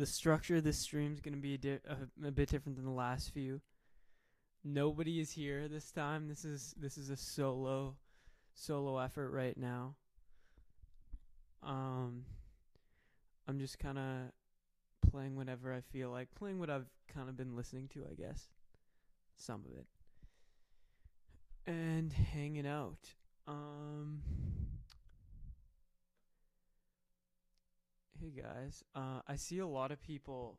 the structure of this stream is going to be a, di- a, a bit different than the last few. Nobody is here this time. This is this is a solo solo effort right now. Um I'm just kind of playing whatever I feel like, playing what I've kind of been listening to, I guess. Some of it. And hanging out. Um Hey guys, uh, I see a lot of people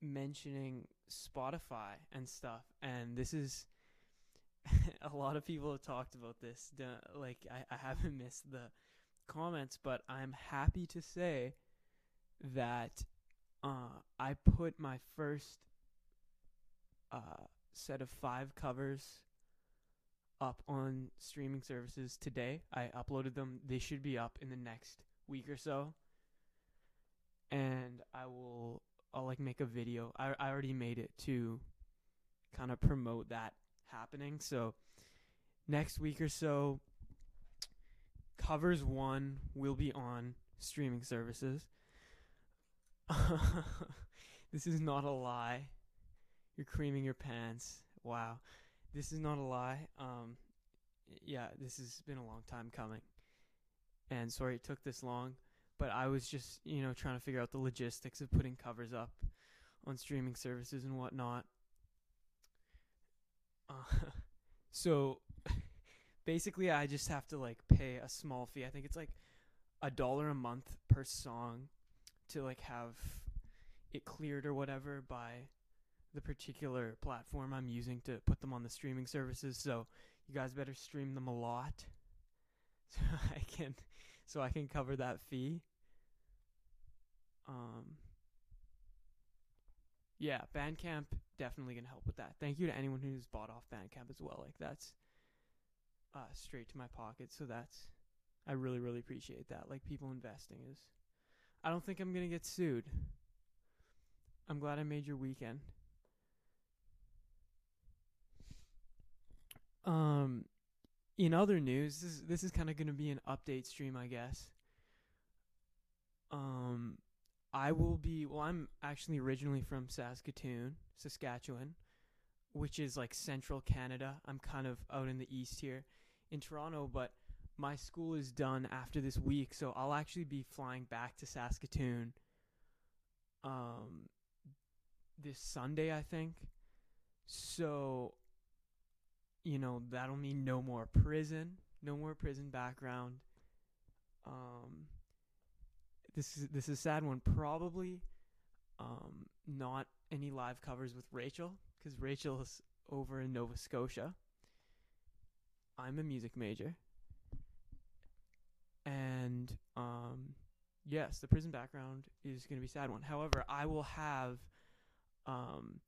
mentioning Spotify and stuff, and this is a lot of people have talked about this. Like I, I haven't missed the comments, but I'm happy to say that uh, I put my first uh, set of five covers up on streaming services today. I uploaded them. They should be up in the next week or so and I will I'll like make a video. I I already made it to kind of promote that happening. So next week or so covers 1 will be on streaming services. this is not a lie. You're creaming your pants. Wow. This is not a lie. Um yeah, this has been a long time coming. And sorry it took this long but I was just you know trying to figure out the logistics of putting covers up on streaming services and whatnot. Uh, so basically, I just have to like pay a small fee. I think it's like a dollar a month per song to like have it cleared or whatever by the particular platform I'm using to put them on the streaming services. So you guys better stream them a lot so I can so I can cover that fee. Um, yeah, Bandcamp definitely gonna help with that. Thank you to anyone who's bought off Bandcamp as well. Like that's uh, straight to my pocket. So that's I really really appreciate that. Like people investing is. I don't think I'm gonna get sued. I'm glad I made your weekend. Um, in other news, this is, this is kind of gonna be an update stream, I guess. Um, I will be. Well, I'm actually originally from Saskatoon, Saskatchewan, which is like central Canada. I'm kind of out in the east here in Toronto, but my school is done after this week, so I'll actually be flying back to Saskatoon um this Sunday, I think. So you know, that'll mean no more prison, no more prison background. Um this is this is a sad one. Probably um, not any live covers with Rachel because Rachel is over in Nova Scotia. I'm a music major, and um, yes, the prison background is going to be sad one. However, I will have um,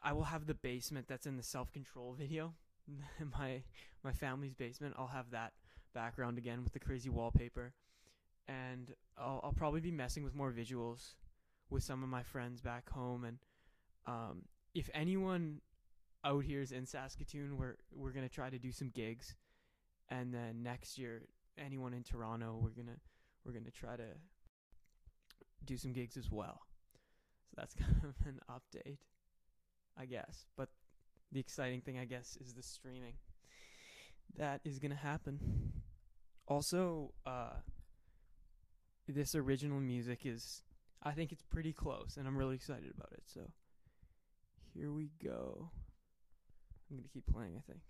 I will have the basement that's in the self control video. my my family's basement. I'll have that background again with the crazy wallpaper and I'll, I'll probably be messing with more visuals with some of my friends back home. And um, if anyone out here is in Saskatoon, we're we're gonna try to do some gigs, and then next year, anyone in Toronto, we're gonna we're gonna try to do some gigs as well. So that's kind of an update, I guess. But the exciting thing, I guess, is the streaming. That is to happen. Also, uh, this original music is, I think it's pretty close, and I'm really excited about it. So here we go. I'm going to keep playing, I think.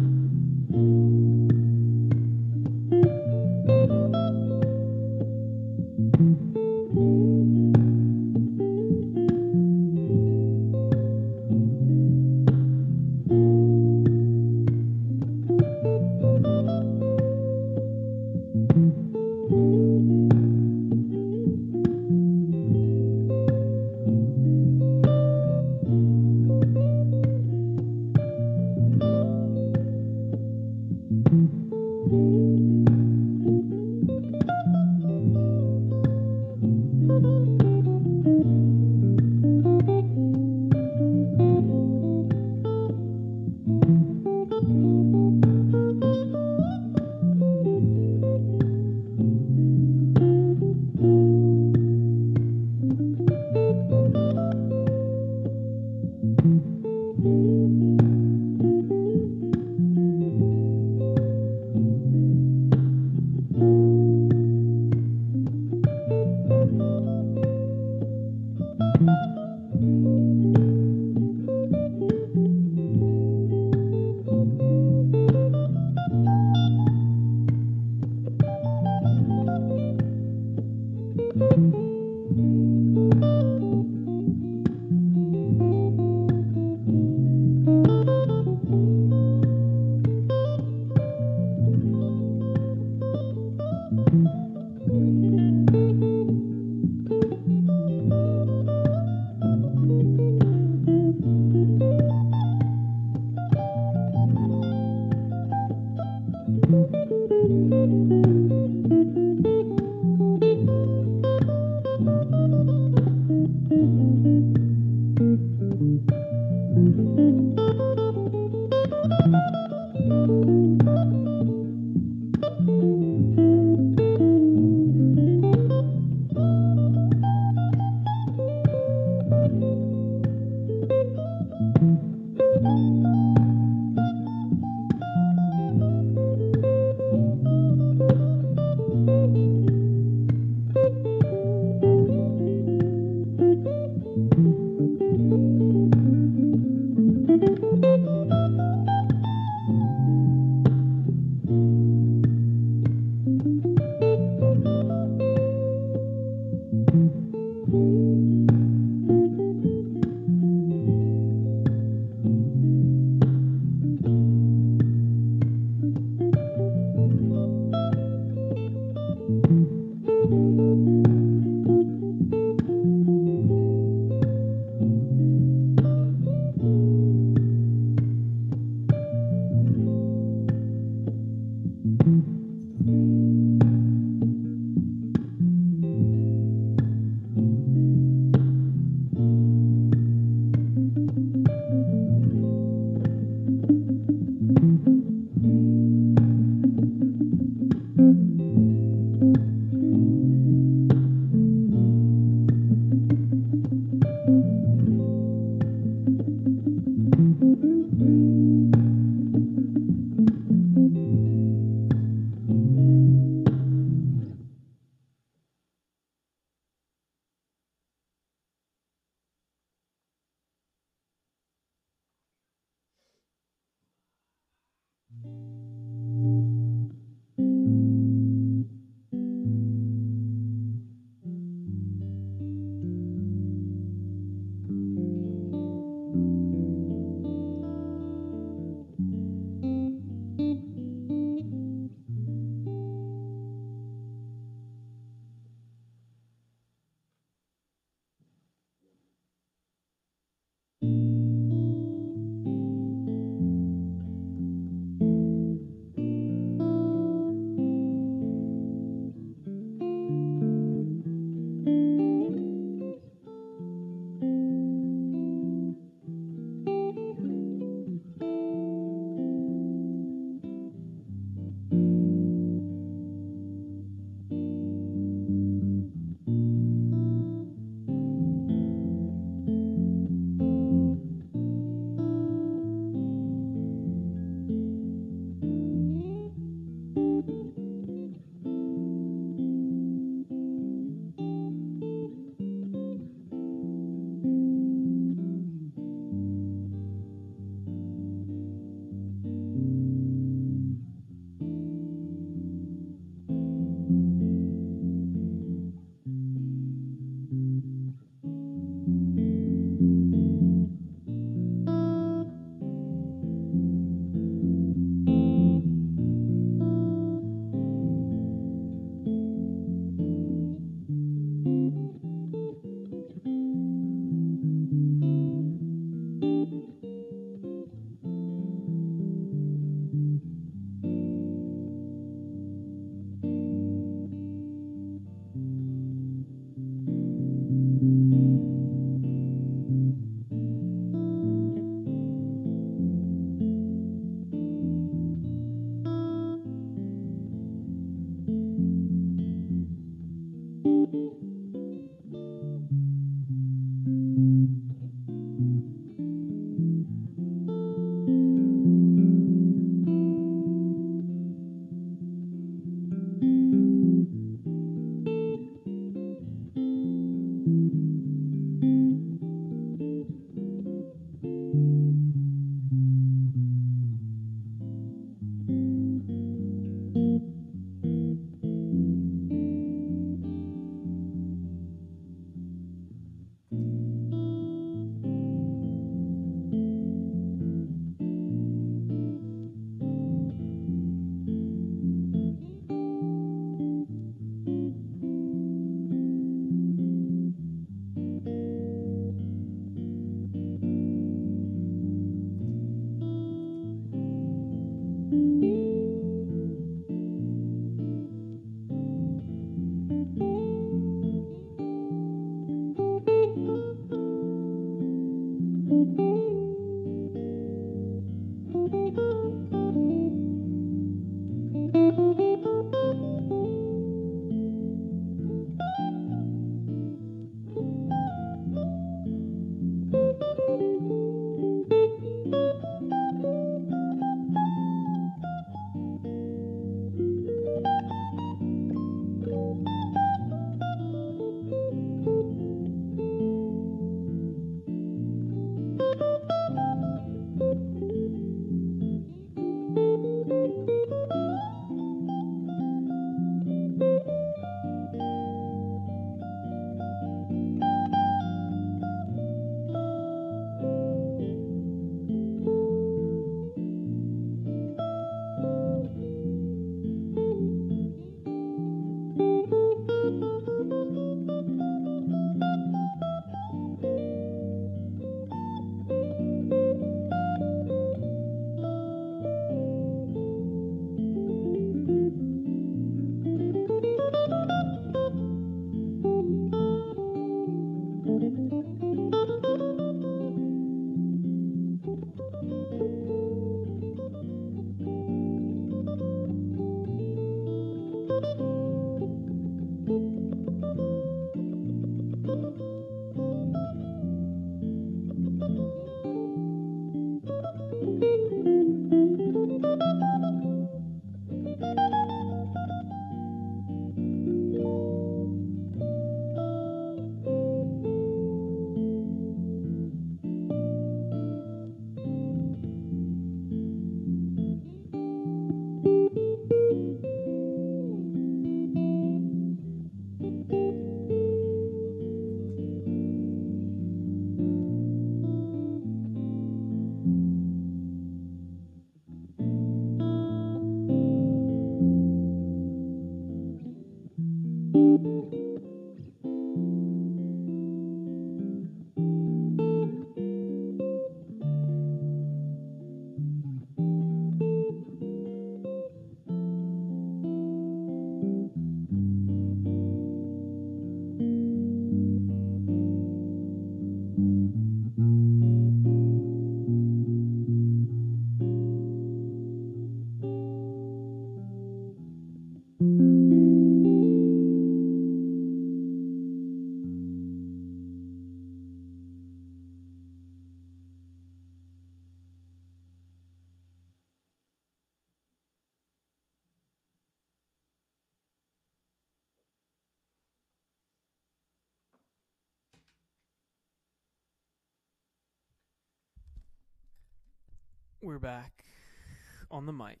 On the mic.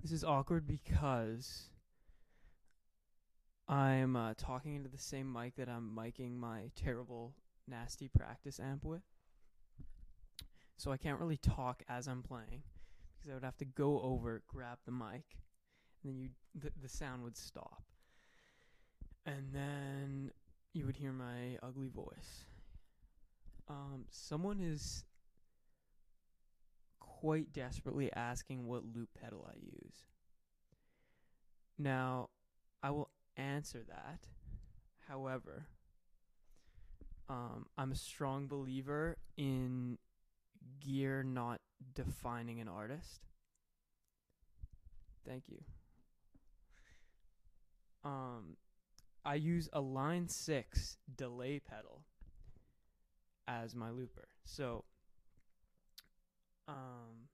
This is awkward because I'm uh, talking into the same mic that I'm miking my terrible, nasty practice amp with. So I can't really talk as I'm playing because I would have to go over, grab the mic, and then you the, the sound would stop. And then you would hear my ugly voice. Um, someone is quite desperately asking what loop pedal I use. Now, I will answer that. However, um, I'm a strong believer in gear not defining an artist. Thank you. Um, I use a line six delay pedal as my looper. So, um,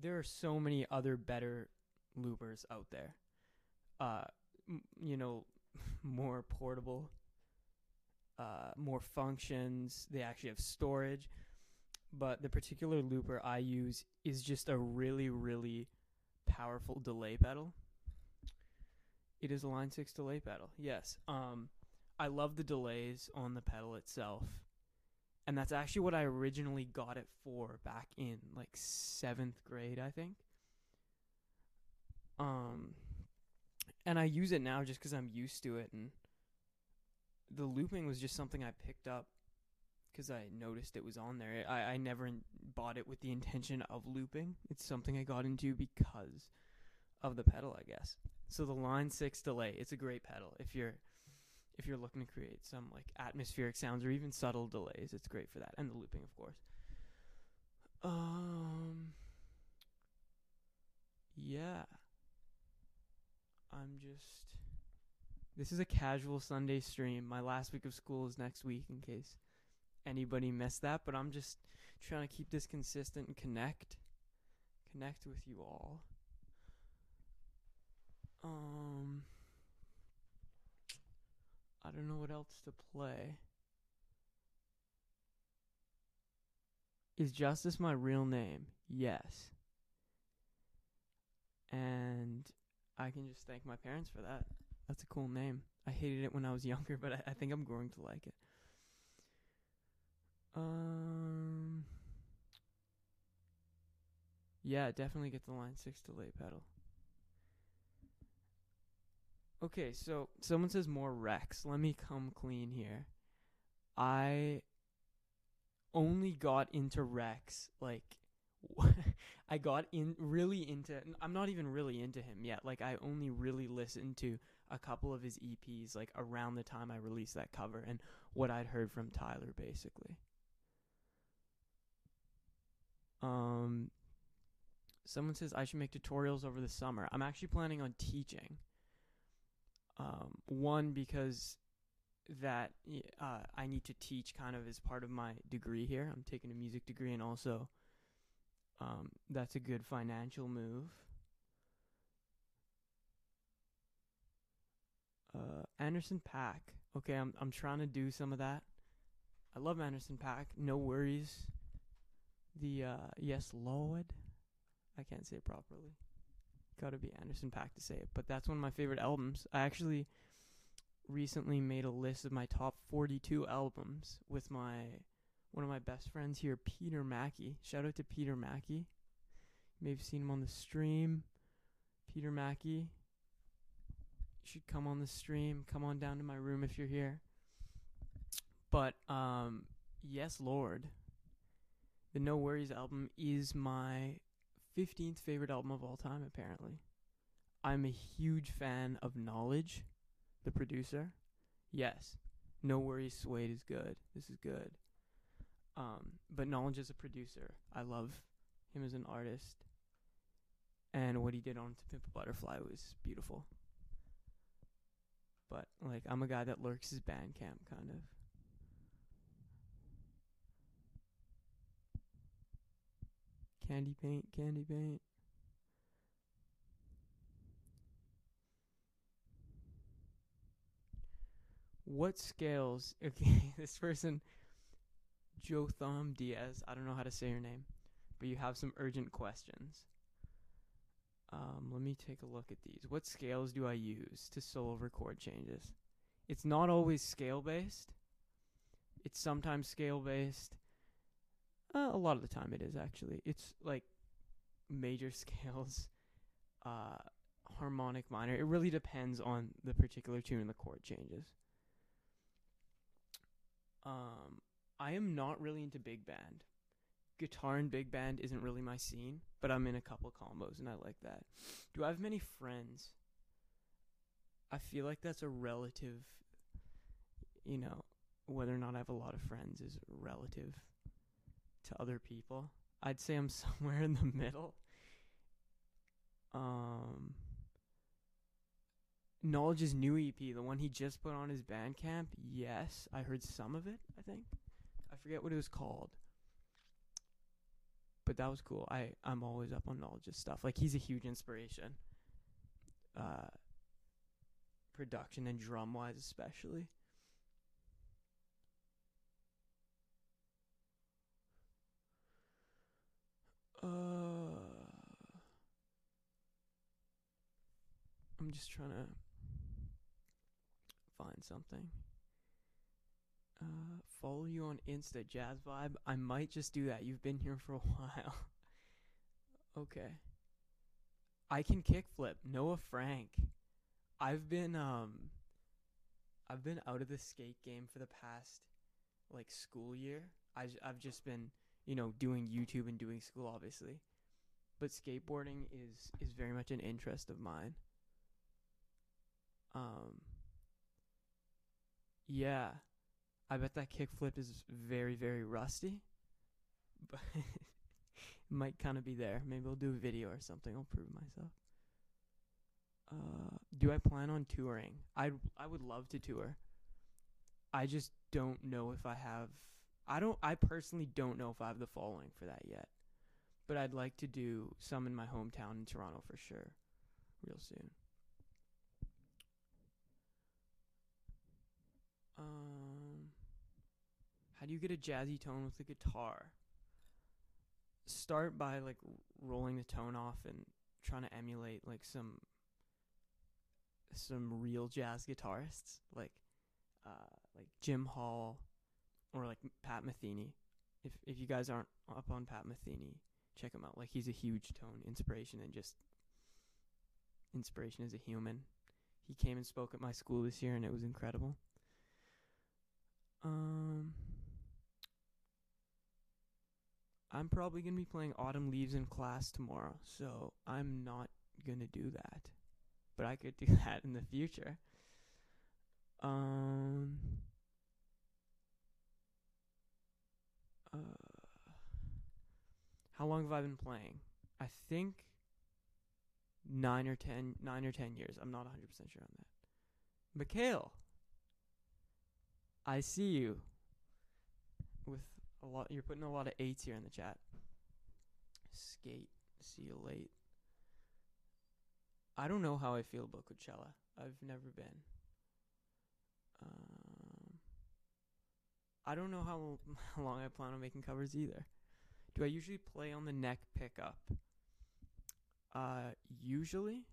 there are so many other better loopers out there. Uh, m- you know, more portable, uh, more functions. They actually have storage. But the particular looper I use is just a really, really powerful delay pedal. It is a Line 6 delay pedal. Yes. Um I love the delays on the pedal itself. And that's actually what I originally got it for back in like 7th grade, I think. Um and I use it now just cuz I'm used to it and the looping was just something I picked up because I noticed it was on there. I, I never bought it with the intention of looping. It's something I got into because of the pedal, I guess. So the line six delay, it's a great pedal if you're if you're looking to create some like atmospheric sounds or even subtle delays. It's great for that, and the looping, of course. Um, yeah. I'm just. This is a casual Sunday stream. My last week of school is next week, in case anybody missed that. But I'm just trying to keep this consistent and connect, connect with you all. Um, I don't know what else to play. Is Justice my real name? Yes. And I can just thank my parents for that. That's a cool name. I hated it when I was younger, but I, I think I'm growing to like it. Um. Yeah, definitely get the line six delay pedal. Okay, so someone says more Rex. Let me come clean here. I only got into Rex like I got in really into I'm not even really into him yet. Like I only really listened to a couple of his EPs like around the time I released that cover and what I'd heard from Tyler basically. Um someone says I should make tutorials over the summer. I'm actually planning on teaching. Um one because that uh, I need to teach kind of as part of my degree here. I'm taking a music degree, and also um, that's a good financial move. Uh, Anderson .Paak. Okay, I'm I'm trying to do some of that. I love Anderson .Paak. No worries. The uh, yes Lord. I can't say it properly. Got to be Anderson .Paak to say it, but that's one of my favorite albums. I actually recently made a list of my top 42 albums with my one of my best friends here, Peter Mackey. Shout out to Peter Mackey. You may have seen him on the stream. Peter Mackey. You should come on the stream. Come on down to my room if you're here. But um yes, Lord. The NxWorries album is my 15th favorite album of all time apparently. I'm a huge fan of Knxwledge the producer. Yes. NxWorries, Suede is good. This is good. Um, but Knxwledge as a producer, I love him as an artist. And what he did on To Pimp a Butterfly was beautiful. But like I'm a guy that lurks his Bandcamp kind of. Candy paint, candy paint. What scales? Okay, this person, Jotham Diaz. I don't know how to say your name. but you have some urgent questions. Um, let me take a look at these. What scales do I use to solo record changes? It's not always scale based. It's sometimes scale based. Uh, a lot of the time it is actually. It's like major scales, uh, harmonic minor. It really depends on the particular tune and the chord changes. Um, I am not really into big band. Guitar and big band isn't really my scene, but I'm in a couple combos and I like that. Do I have many friends? I feel like that's a relative, you know, whether or not I have a lot of friends is relative to other people. I'd say I'm somewhere in the middle. Um, Knxwledge's new EP, the one he just put on his Bandcamp, yes, I heard some of it, I think. I forget what it was called. But that was cool. I, I'm always up on Knxwledge's stuff. Like, he's a huge inspiration. Uh, production and drum wise, especially. Uh, I'm just trying to find something. Uh, follow you on Insta, Jazz Vibe. I might just do that. You've been here for a while. okay. I can kickflip. Noah Frank. I've been um I've been out of the skate game for the past like school year. I I've just been, you know, doing YouTube and doing school obviously. But skateboarding is is very much an interest of mine. Um yeah. I bet that kickflip is very very rusty. But it might kind of be there. Maybe I'll do a video or something. I'll prove myself. Uh, do I plan on touring? I I would love to tour. I just don't know if I have. I don't. I personally don't know if I have the following for that yet. But I'd like to do some in my hometown in Toronto for sure, real soon. Um, how do you get a jazzy tone with a guitar? Start by like rolling the tone off and trying to emulate like some some real jazz guitarists like uh like Jim Hall or like Pat Metheny. If if you guys aren't up on Pat Metheny, check him out. Like he's a huge tone inspiration and just inspiration as a human. He came and spoke at my school this year and it was incredible. Um I'm probably going to be playing Autumn Leaves in class tomorrow, so I'm not going to do that but I could do that in the future. Um. Uh, how long have I been playing? I think nine or ten, nine or ten years. I'm not 100% sure on that. Mikhail, I see you. With a lot, you're putting a lot of eights here in the chat. Skate, see you late. I don't know how I feel about Coachella. I've never been. Um, I don't know how, how long I plan on making covers either. Do I usually play on the neck pickup? Uh, usually,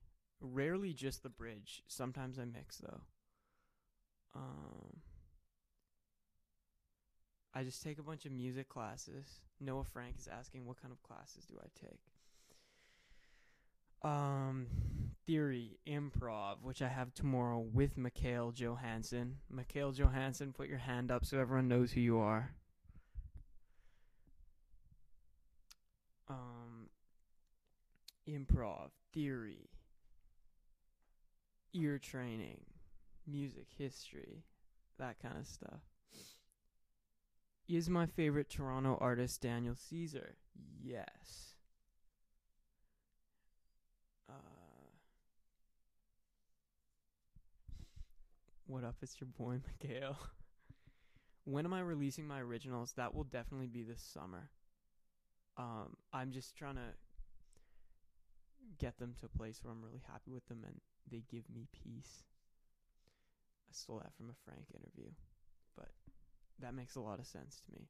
rarely just the bridge. Sometimes I mix though. Um, I just take a bunch of music classes. Noah Frank is asking what kind of classes do I take? Um theory improv which i have tomorrow with mikhail johansson. Mikhail johansson put your hand up so everyone knows who you are. Um improv theory ear training music history that kind of stuff. Is my favorite toronto artist daniel caesar? Yes what up? It's your boy Mikhail. when am I releasing my originals? That will definitely be this summer. Um, I'm just trying to get them to a place where I'm really happy with them and they give me peace. I stole that from a Frank interview, but that makes a lot of sense to me.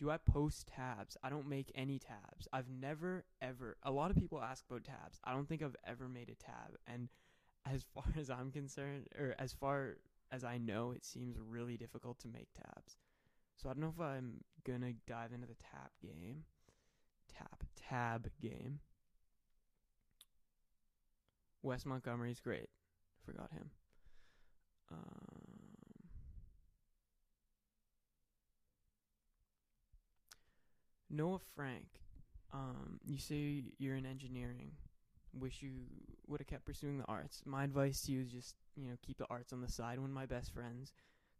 do I post tabs? I don't make any tabs. I've never ever. A lot of people ask about tabs. I don't think I've ever made a tab. And as far as I'm concerned, or as far as I know, it seems really difficult to make tabs. So I don't know if I'm gonna dive into the tab game. Tab tab game. Wes Montgomery's great. Forgot him. Um, Noah Frank, um, you say you're in engineering. Wish you would have kept pursuing the arts. My advice to you is just, you know, keep the arts on the side. One of my best friends,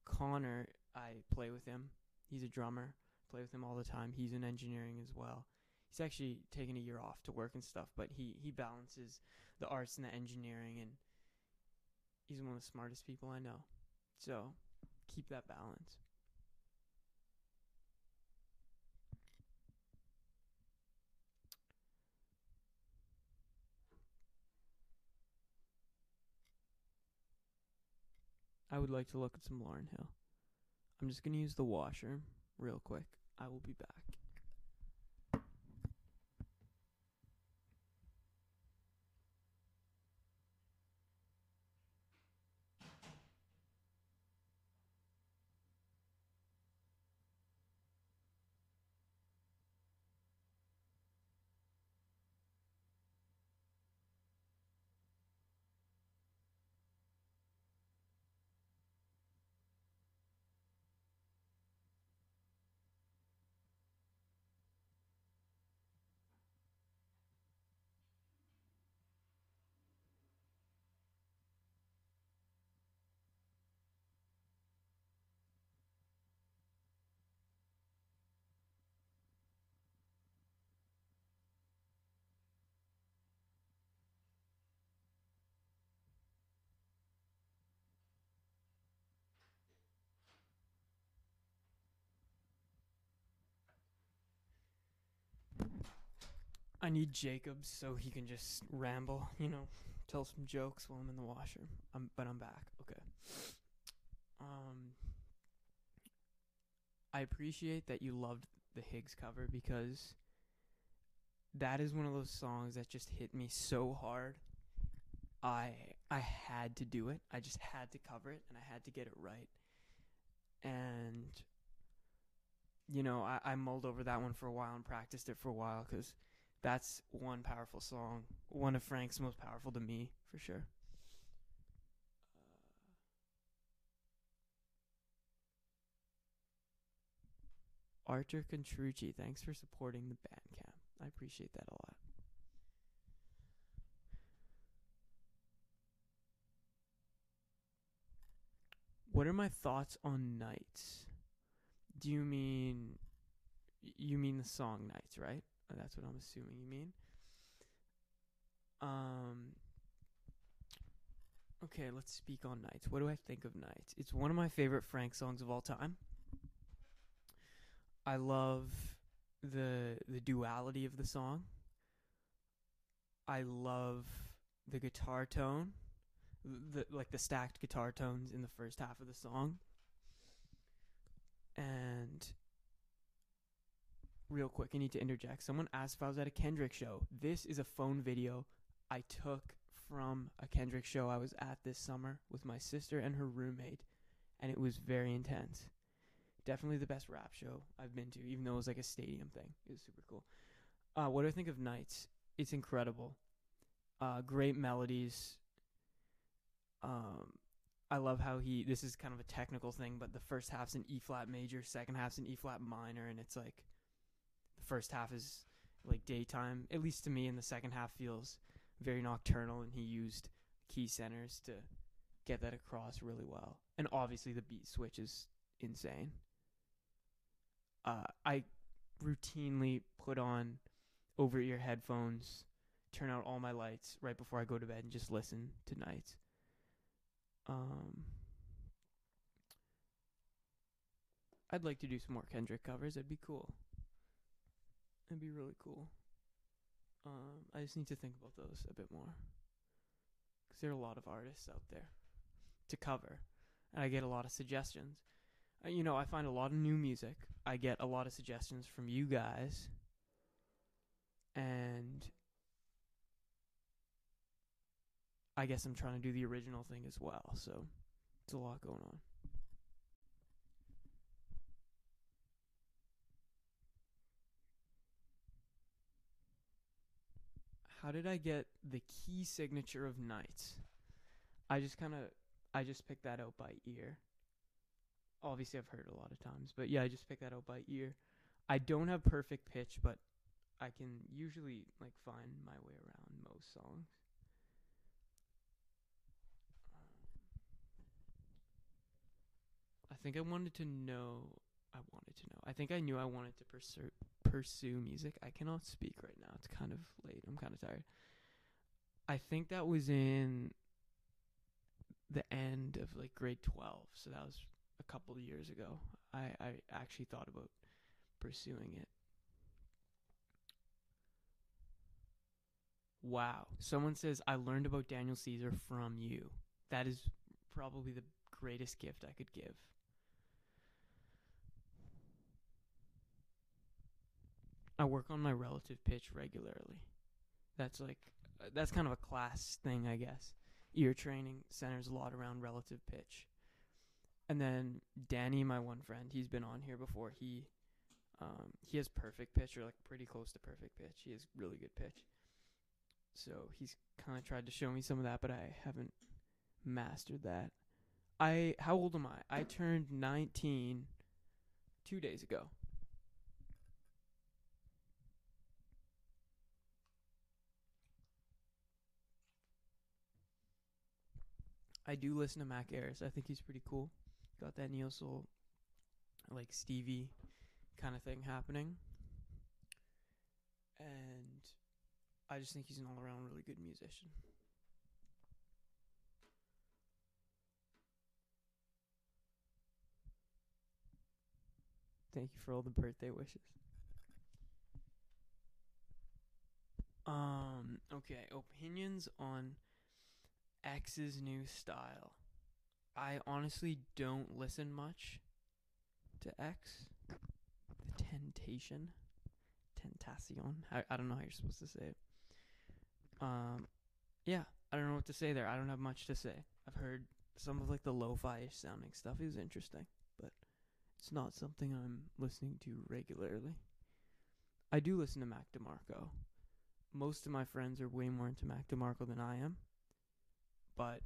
Connor, I play with him. He's a drummer. Play with him all the time. He's in engineering as well. He's actually taking a year off to work and stuff, but he he balances the arts and the engineering and he's one of the smartest people I know. So, keep that balance. I would like to look at some Lauryn Hill. I'm just going to use the washer real quick. I will be back. I need Jacob so he can just ramble, you know, tell some jokes while I'm in the washroom. I'm, but I'm back. Okay. Um, I appreciate that you loved the Higgs cover because that is one of those songs that just hit me so hard. I I had to do it. I just had to cover it and I had to get it right. And you know, I, I mulled over that one for a while and practiced it for a while because that's one powerful song. One of Frank's most powerful to me, for sure. Uh, Archer Contrucci, thanks for supporting the Bandcamp. I appreciate that a lot. What are my thoughts on Nights? Do you mean you mean the song Nights, right? That's what I'm assuming you mean. Um. Okay, let's speak on Nights. What do I think of Nights? It's one of my favorite Frank songs of all time. I love the the duality of the song. I love the guitar tone, the like the stacked guitar tones in the first half of the song. And real quick, I need to interject. Someone asked if I was at a Kendrick show. This is a phone video I took from a Kendrick show I was at this summer with my sister and her roommate, and it was very intense. Definitely the best rap show I've been to, even though it was like a stadium thing. It was super cool. Uh, what do I think of Nights? It's incredible. Uh, great melodies. Um, I love how he. This is kind of a technical thing, but the first half's in E flat major, second half's in E flat minor, and it's like first half is like daytime, at least to me, and the second half feels very nocturnal, and he used key centers to get that across really well. And obviously, the beat switch is insane. Uh, I routinely put on over ear headphones, turn out all my lights right before I go to bed, and just listen to nights. Um, I'd like to do some more Kendrick covers. That'd be cool. It'd be really cool. Um, I just need to think about those a bit more. Because there are a lot of artists out there to cover. And I get a lot of suggestions. uh, you know, I find a lot of new music. I get a lot of suggestions from you guys. And I guess I'm trying to do the original thing as well. So it's a lot going on. How did I get the key signature of Nights? I just kind of I just picked that out by ear. Obviously, I've heard a lot of times, but yeah, I just picked that out by ear. I don't have perfect pitch, but I can usually like find my way around most songs. Um, I think I wanted to know. I wanted to know. I think I knew I wanted to pursue pursue music. I cannot speak right now. It's kind of late. I'm kind of tired. I think that was in the end of like grade 12. So that was a couple of years ago. I I actually thought about pursuing it. Wow. Someone says I learned about Daniel Caesar from you. That is probably the greatest gift I could give. I work on my relative pitch regularly. That's like that's kind of a class thing, I guess. Ear training centers a lot around relative pitch. And then Danny, my one friend, he's been on here before. He um, he has perfect pitch or like pretty close to perfect pitch. He has really good pitch. So he's kind of tried to show me some of that, but I haven't mastered that. I how old am I? I turned 19 2 days ago. I do listen to Mac Ayres. I think he's pretty cool. Got that neo soul, like Stevie kind of thing happening. And I just think he's an all around really good musician. Thank you for all the birthday wishes. Um, okay, opinions on X's new style. I honestly don't listen much to X. The Temptation. Tentacion. I, I don't know how you're supposed to say it. Um, yeah, I don't know what to say there. I don't have much to say. I've heard some of like the lo-fi sounding stuff It was interesting, but it's not something I'm listening to regularly. I do listen to Mac DeMarco. Most of my friends are way more into Mac DeMarco than I am but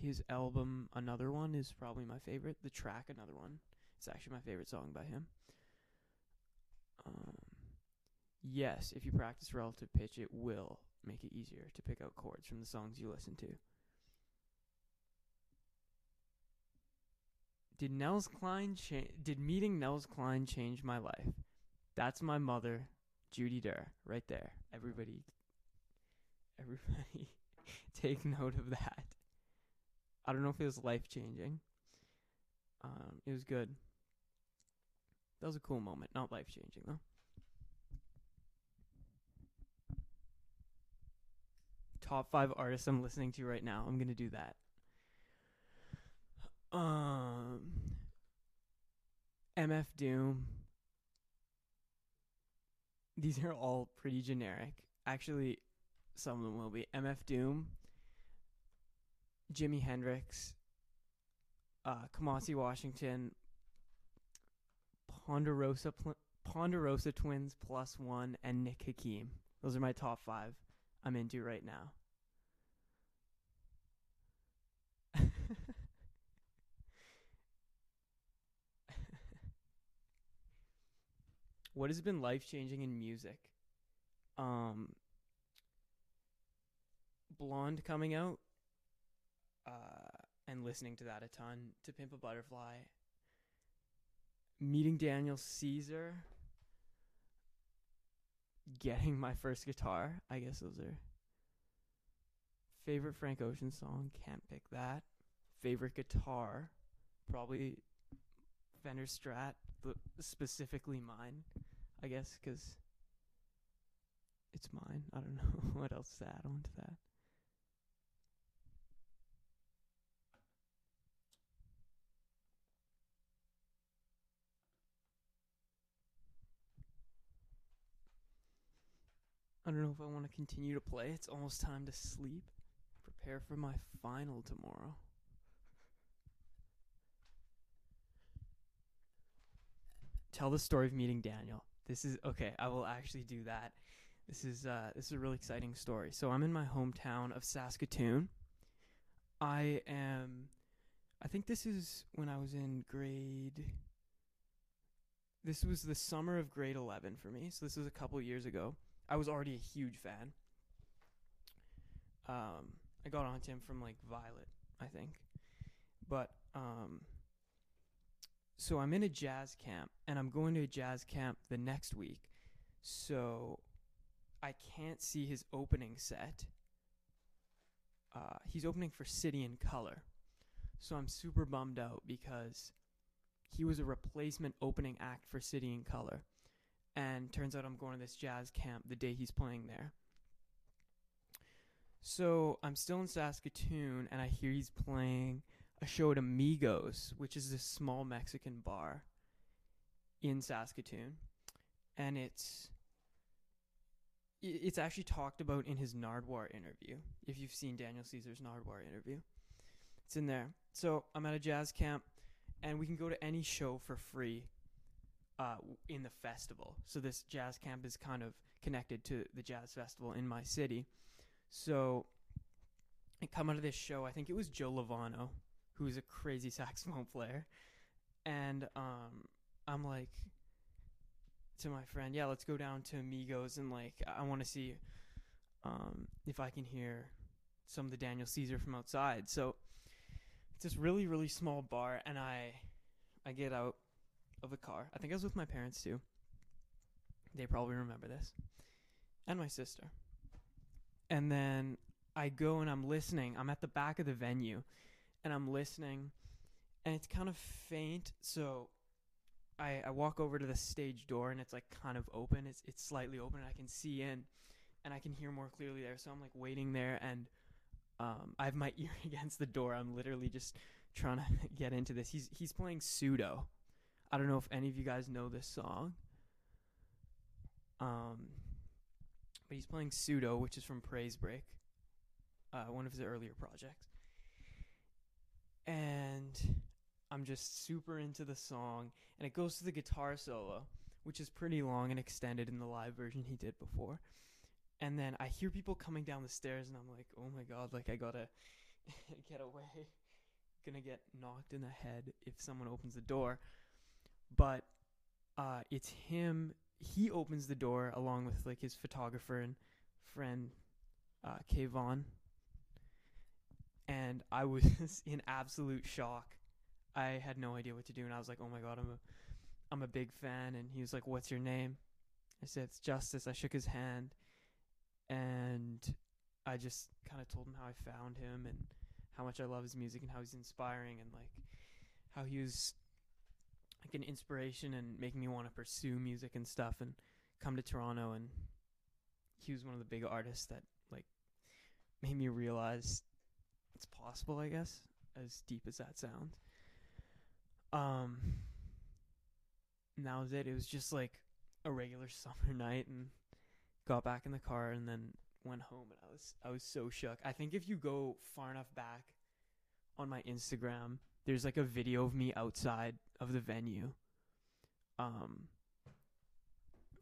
his album Another One is probably my favorite. The track Another One is actually my favorite song by him. Um, yes, if you practice relative pitch, it will make it easier to pick out chords from the songs you listen to. Did Nels Klein change? Did meeting Nels Klein change my life? That's my mother, Judy Durr, right there. Everybody, everybody take note of that. I don't know if it was life changing. Um, it was good. That was a cool moment. Not life changing though. Top five artists I'm listening to right now. I'm gonna do that. Um, MF Doom. These are all pretty generic. Actually, some of them will be MF Doom, Jimi Hendrix, uh, Kamasi Washington, Ponderosa pl- Ponderosa Twins plus one, and Nick Hakim. Those are my top five I'm into right now. what has been life changing in music? Um, Blonde coming out, uh, and listening to that a ton. To Pimp a Butterfly, meeting Daniel Caesar, getting my first guitar. I guess those are favorite Frank Ocean song. Can't pick that. Favorite guitar, probably Fender Strat, specifically mine. I guess because it's mine. I don't know what else to add on to that. I don't know if I want to continue to play. It's almost time to sleep. Prepare for my final tomorrow. Tell the story of meeting Daniel. This is okay. I will actually do that. This is uh, this is a really exciting story. So I'm in my hometown of Saskatoon. I am. I think this is when I was in grade. This was the summer of grade 11 for me. So this was a couple years ago. I was already a huge fan. Um, I got onto him from like Violet, I think. But um, so I'm in a jazz camp, and I'm going to a jazz camp the next week. So I can't see his opening set. Uh, he's opening for City and Color. So I'm super bummed out because he was a replacement opening act for City and Color. And turns out I'm going to this jazz camp the day he's playing there. So I'm still in Saskatoon and I hear he's playing a show at Amigos, which is this small Mexican bar in Saskatoon. And it's it's actually talked about in his Nardwuar interview. If you've seen Daniel Caesar's Nardwuar interview, it's in there. So I'm at a jazz camp, and we can go to any show for free uh, in the festival. So this jazz camp is kind of connected to the jazz festival in my city. So I come out of this show. I think it was Joe Lovano, who's a crazy saxophone player, and um, I'm like to my friend, yeah, let's go down to Amigos and like I want to see um, if I can hear some of the Daniel Caesar from outside. So it's this really really small bar, and I I get out of the car. I think I was with my parents too. They probably remember this, and my sister. And then I go and I'm listening. I'm at the back of the venue, and I'm listening, and it's kind of faint. So I, I walk over to the stage door and it's like kind of open. It's it's slightly open and I can see in and I can hear more clearly there. So I'm like waiting there and um, I have my ear against the door. I'm literally just trying to get into this. He's he's playing pseudo. I don't know if any of you guys know this song. Um, but he's playing pseudo, which is from Praise Break, uh, one of his earlier projects. And I'm just super into the song, and it goes to the guitar solo, which is pretty long and extended in the live version he did before. And then I hear people coming down the stairs, and I'm like, oh my god, like I gotta get away. Gonna get knocked in the head if someone opens the door. But uh, it's him. He opens the door along with like his photographer and friend, uh, Kayvon. And I was in absolute shock I had no idea what to do, and I was like, "Oh my god, I'm a, I'm a big fan." And he was like, "What's your name?" I said, "It's Justice." I shook his hand, and I just kind of told him how I found him and how much I love his music and how he's inspiring and like how he was like an inspiration and making me want to pursue music and stuff and come to Toronto and he was one of the big artists that like made me realize it's possible, I guess, as deep as that sounds. Um, and that was it. It was just like a regular summer night, and got back in the car, and then went home, and I was I was so shook. I think if you go far enough back on my Instagram, there's like a video of me outside of the venue, um,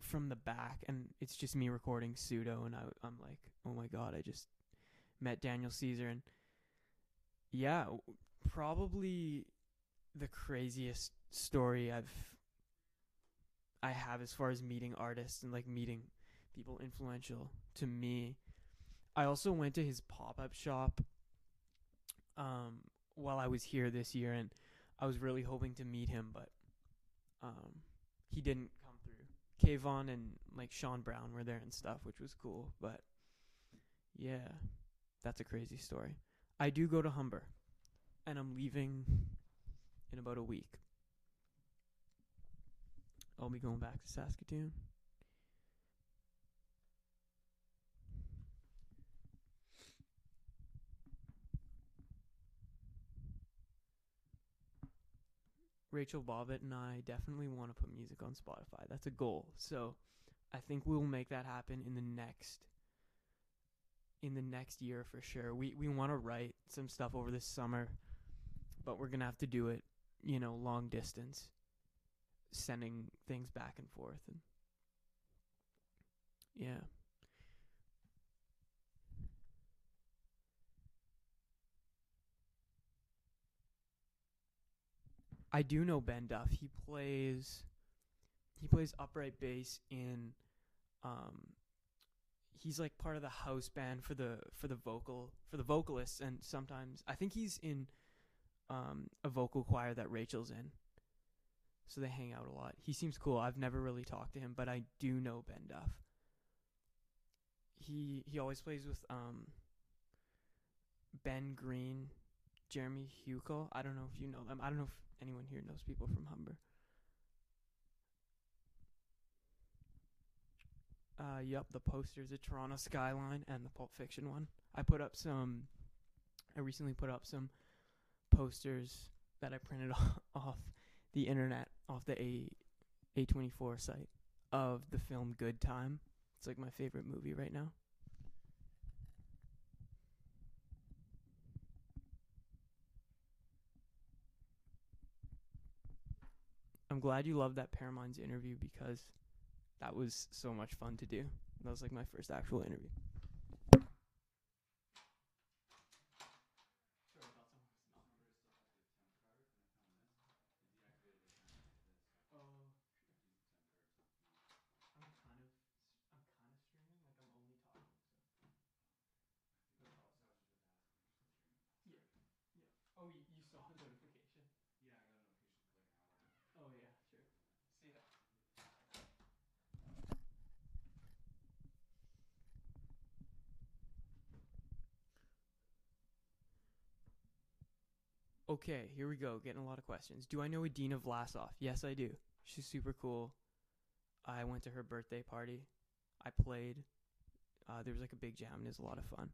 from the back, and it's just me recording pseudo, and I I'm like, oh my god, I just met Daniel Caesar, and yeah, probably the craziest story I've I have as far as meeting artists and like meeting people influential to me. I also went to his pop-up shop um while I was here this year and I was really hoping to meet him but um he didn't come through. Kayvon and like Sean Brown were there and stuff, which was cool, but yeah, that's a crazy story. I do go to Humber and I'm leaving in about a week. I'll be going back to Saskatoon. Rachel Bobbitt and I definitely want to put music on Spotify. That's a goal. So I think we'll make that happen in the next in the next year for sure. We we want to write some stuff over this summer, but we're going to have to do it, you know, long distance, sending things back and forth and yeah. I do know Ben Duff. He plays he plays upright bass in um he's like part of the house band for the for the vocal for the vocalists and sometimes I think he's in um a vocal choir that Rachel's in. So they hang out a lot. He seems cool. I've never really talked to him, but I do know Ben Duff. He he always plays with um Ben Green, Jeremy Hugo. I don't know if you know them. I don't know if anyone here knows people from Humber. Uh, yep, the posters, the Toronto skyline and the Pulp Fiction one. I put up some. I recently put up some posters that I printed off the internet, off the A A twenty four site of the film Good Time. It's like my favorite movie right now. I'm glad you loved that Paramines interview because that was so much fun to do. That was like my first actual interview. Oh, you, you saw a notification? Yeah, I got a notification like an hour ago. Oh yeah, sure. See that? Okay, here we go. Getting a lot of questions. Do I know Adina Vlasov? Yes, I do. She's super cool. I went to her birthday party. I played. Uh, there was like a big jam, and it was a lot of fun.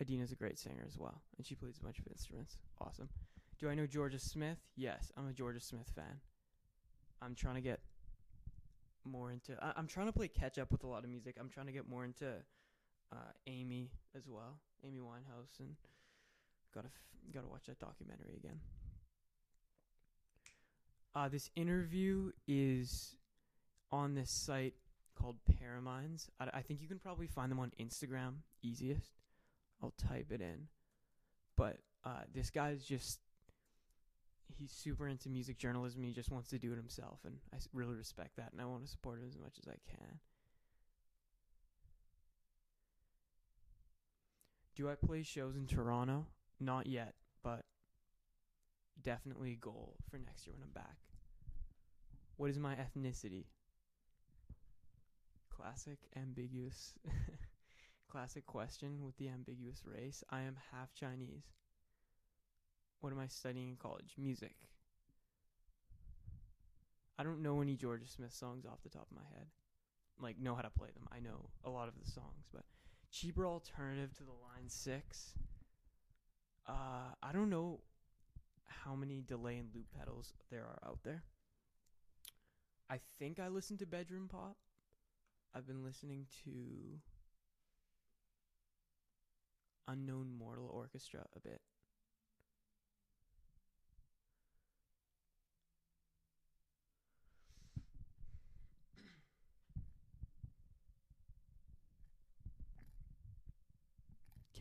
Adina's a great singer as well, and she plays a bunch of instruments. Awesome. Do I know Jorja Smith? Yes, I'm a Jorja Smith fan. I'm trying to get more into. I, I'm trying to play catch up with a lot of music. I'm trying to get more into uh, Amy as well, Amy Winehouse, and gotta gotta watch that documentary again. Uh, this interview is on this site called Paramines. I, I think you can probably find them on Instagram easiest. I'll type it in. But uh, this guy's just he's super into music journalism. He just wants to do it himself, and I really respect that, and I want to support him as much as I can. Do I play shows in Toronto? Not yet, but definitely a goal for next year when I'm back. What is my ethnicity? Classic ambiguous classic question with the ambiguous race. I am half Chinese. What am I studying in college? Music. I don't know any Jorja Smith songs off the top of my head. Like know how to play them. I know a lot of the songs, but cheaper alternative to the line 6. Uh I don't know how many delay and loop pedals there are out there. I think I listen to bedroom pop. I've been listening to Unknown Mortal Orchestra a bit.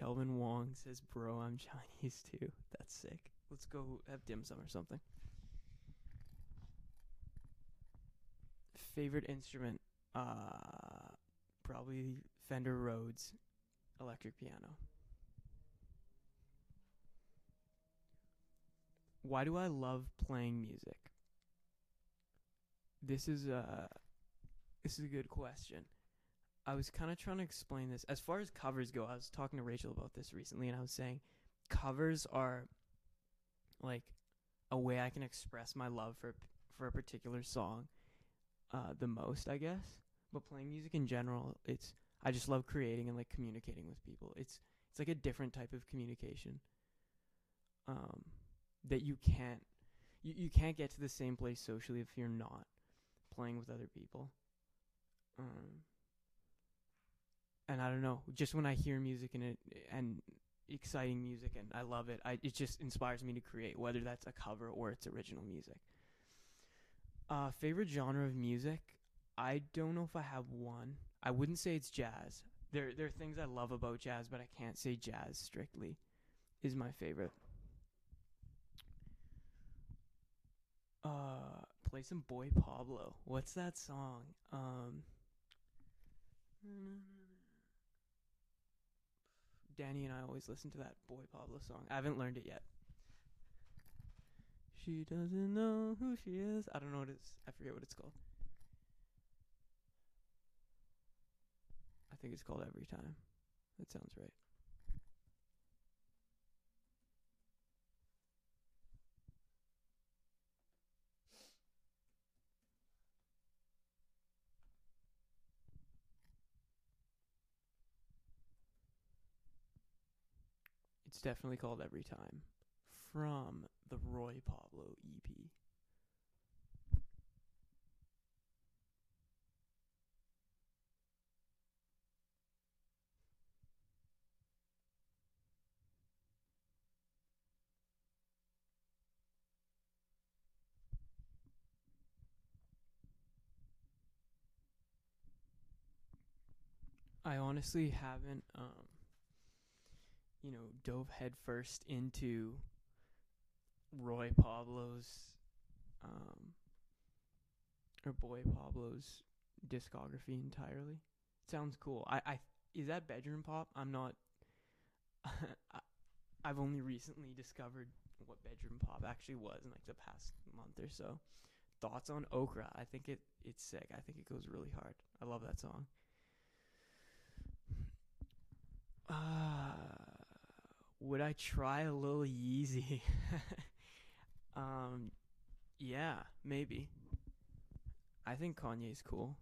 Kelvin Wong says, Bro, I'm Chinese too. That's sick. Let's go have dim sum or something. Favorite instrument? Uh, probably Fender Rhodes electric piano. Why do I love playing music? This is a this is a good question. I was kind of trying to explain this. As far as covers go, I was talking to Rachel about this recently and I was saying covers are like a way I can express my love for for a particular song uh the most, I guess. But playing music in general, it's I just love creating and like communicating with people. It's it's like a different type of communication. Um that you can't you, you can't get to the same place socially if you're not playing with other people. Um, and I don't know, just when I hear music and it and exciting music and I love it, I it just inspires me to create, whether that's a cover or it's original music. Uh, favorite genre of music? I don't know if I have one. I wouldn't say it's jazz. There there are things I love about jazz, but I can't say jazz strictly is my favorite. Uh, play some Boy Pablo. What's that song? Um, Danny and I always listen to that Boy Pablo song. I haven't learned it yet. She doesn't know who she is. I don't know what it's. I forget what it's called. I think it's called Every Time. That sounds right. Definitely called Every Time from the Roy Pablo EP. I honestly haven't um you know dove headfirst into Roy Pablo's um or Boy Pablo's discography entirely. Sounds cool. I I is that bedroom pop? I'm not I, I've only recently discovered what bedroom pop actually was in like the past month or so. Thoughts on Okra? I think it it's sick. I think it goes really hard. I love that song. Uh, would I try a little Yeezy? um, yeah, maybe. I think Kanye's cool.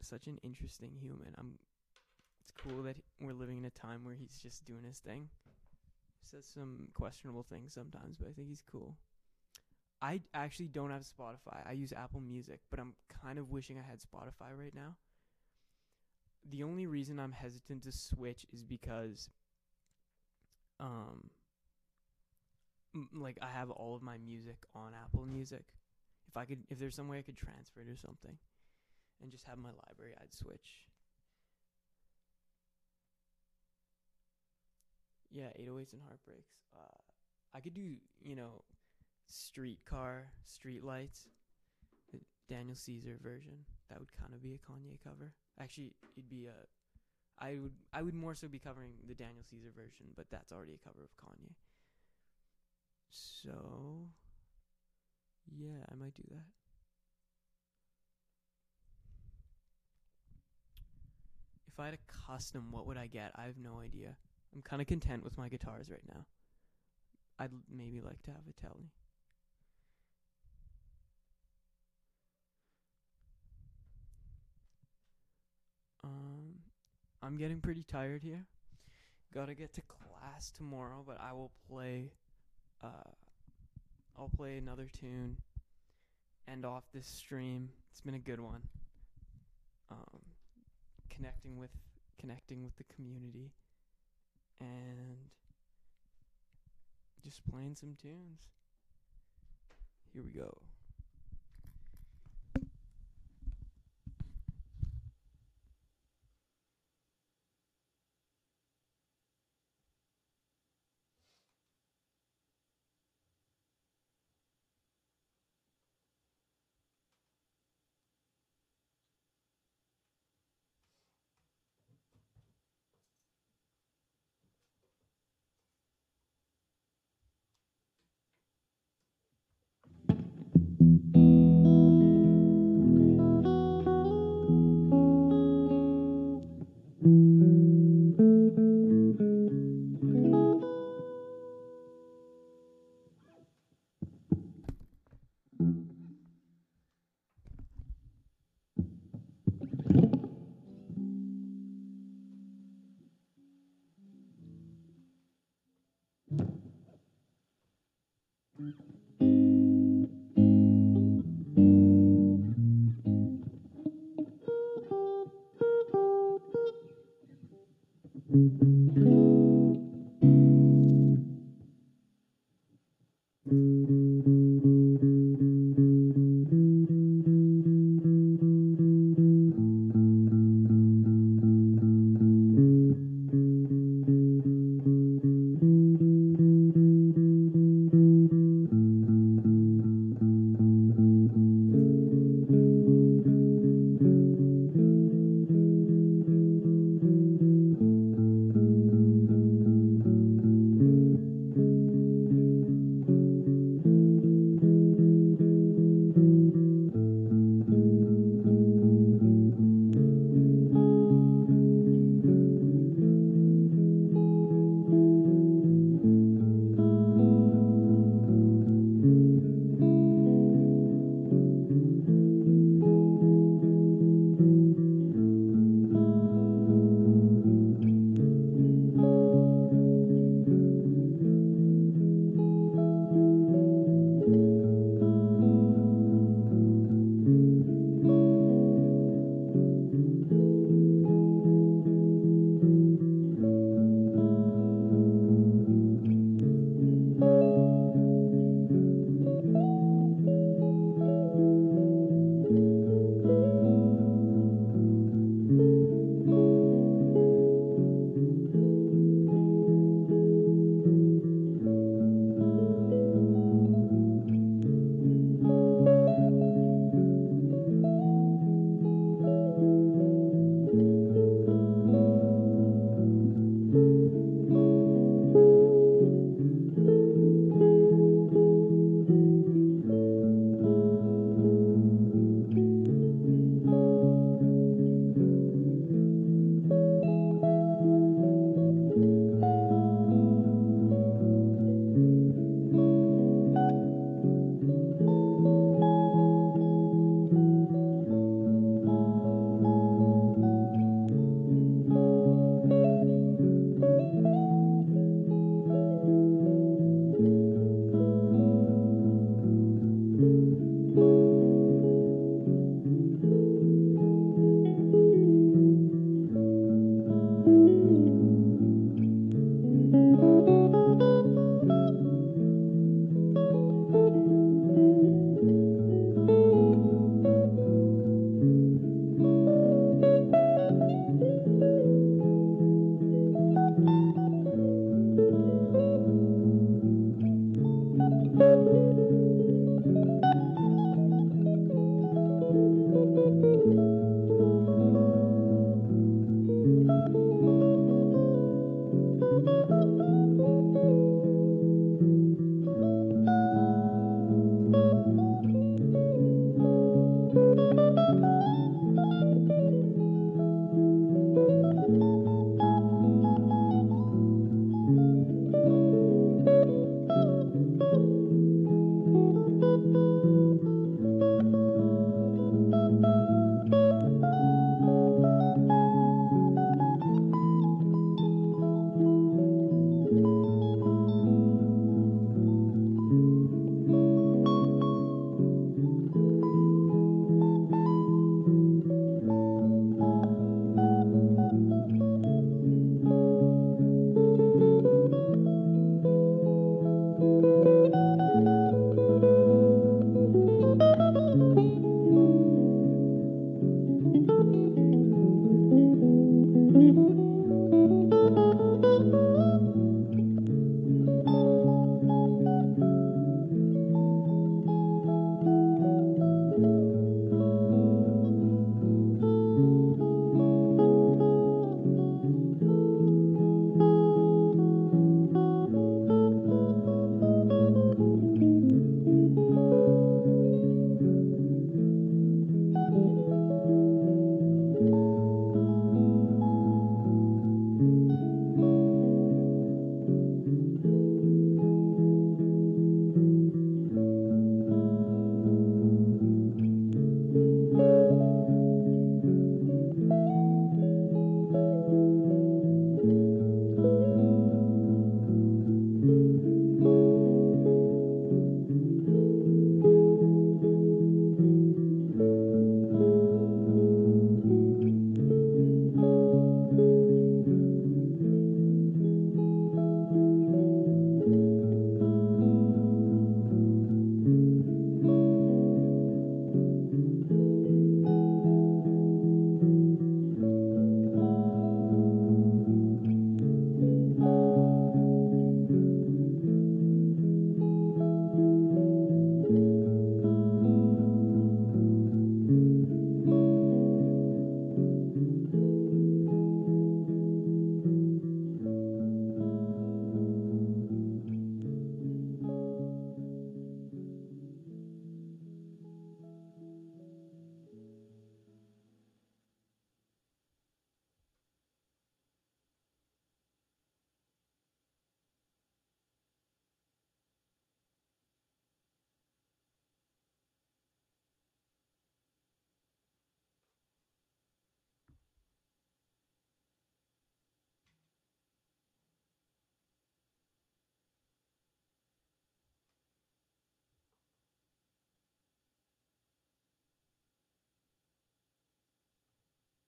Such an interesting human. I'm. It's cool that we're living in a time where he's just doing his thing. Says some questionable things sometimes, but I think he's cool. I actually don't have Spotify. I use Apple Music, but I'm kind of wishing I had Spotify right now the only reason I'm hesitant to switch is because um like I have all of my music on Apple Music. If I could if there's some way I could transfer it or something and just have my library, I'd switch. Yeah, 808s and heartbreaks. Uh I could do, you know, streetcar, street lights, the Daniel Caesar version. That would kind of be a Kanye cover. Actually, it'd be a. I would I would more so be covering the Daniel Caesar version, but that's already a cover of Kanye. So, yeah, I might do that. If I had a custom, what would I get? I have no idea. I'm kind of content with my guitars right now. I'd l- maybe like to have a telly. Um, I'm getting pretty tired here. Gotta get to class tomorrow, but I will play. Uh, I'll play another tune. End off this stream. It's been a good one. Um, connecting with connecting with the community, and just playing some tunes. Here we go.